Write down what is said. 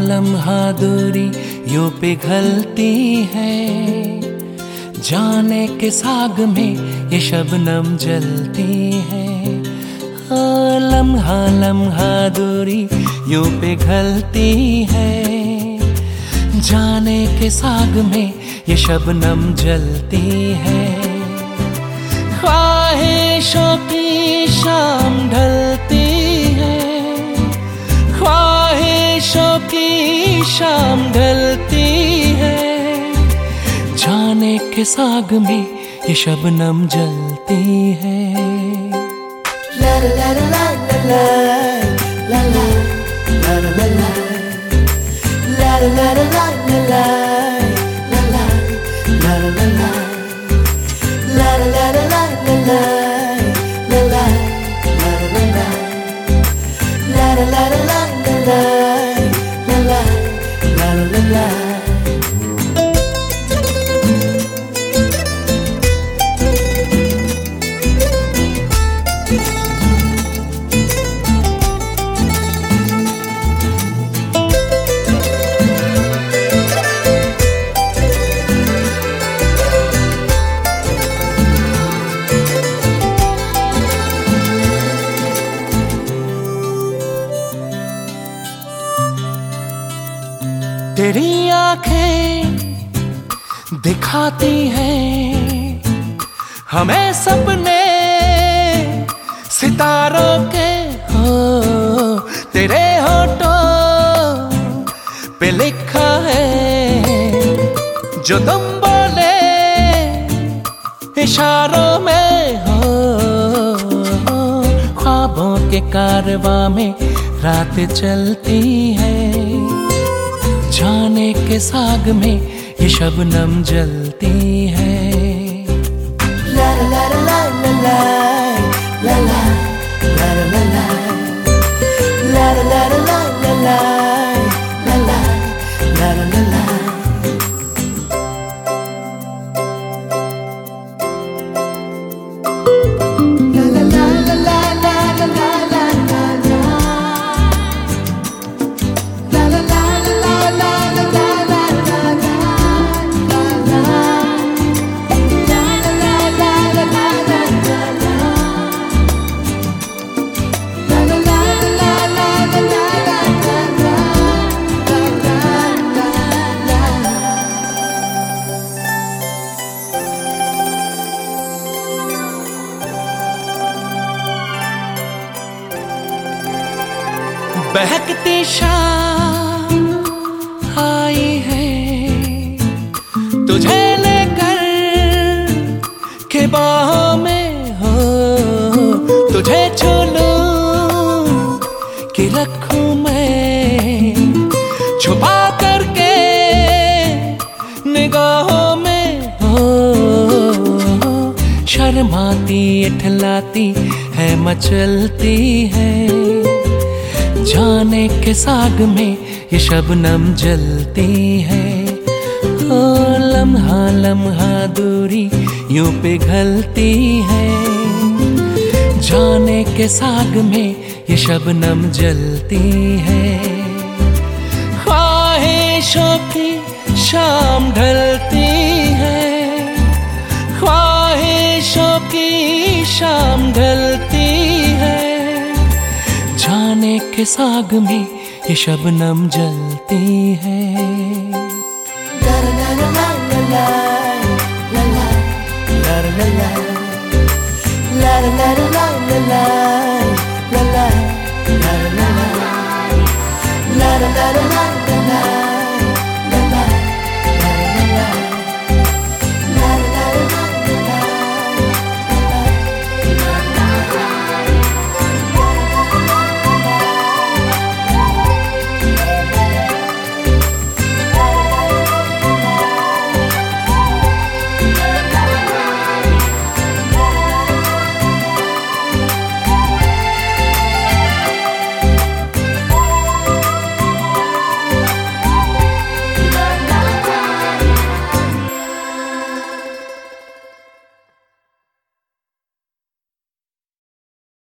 लम्हा दूरी यूँ पिघलती है। जाने के साग में ये शबनम जलती है। लम्हा लम्हा दूरी यूँ पिघलती है। जाने के साग में ये शबनम जलती है। ख्वाहिशों की शाम ढलती ख्वाहिशों की शाम ढलती है। जाने के साग में ये शबनम जलती है। ला ला ला ला ला, la alive तेरी आँखें दिखाती हैं हमें सपने सितारों के, हो, तेरे होठों पे लिखा है जो तुम बोले इशारों में, हो ख्वाबों के कारवा में रात चलती है। सोने के साग में ये शबनम जलती है ला ला ला ला ला, ला। बहकती शाम आई है। तुझे लेकर के बाहों में हो। तुझे छू लूँ कि रखूँ मैं। छुपा करके निगाहों में हो। शर्माती, इठलाती है, मचलती है। जाने के साग में ये शबनम जलती है। ओ, लम्हा लम्हा दूरी यूँ पिघलती है। जाने के साग में ये शबनम जलती है। ख्वाहिशों की शाम के साग में ये शबनम जलती है। La la la la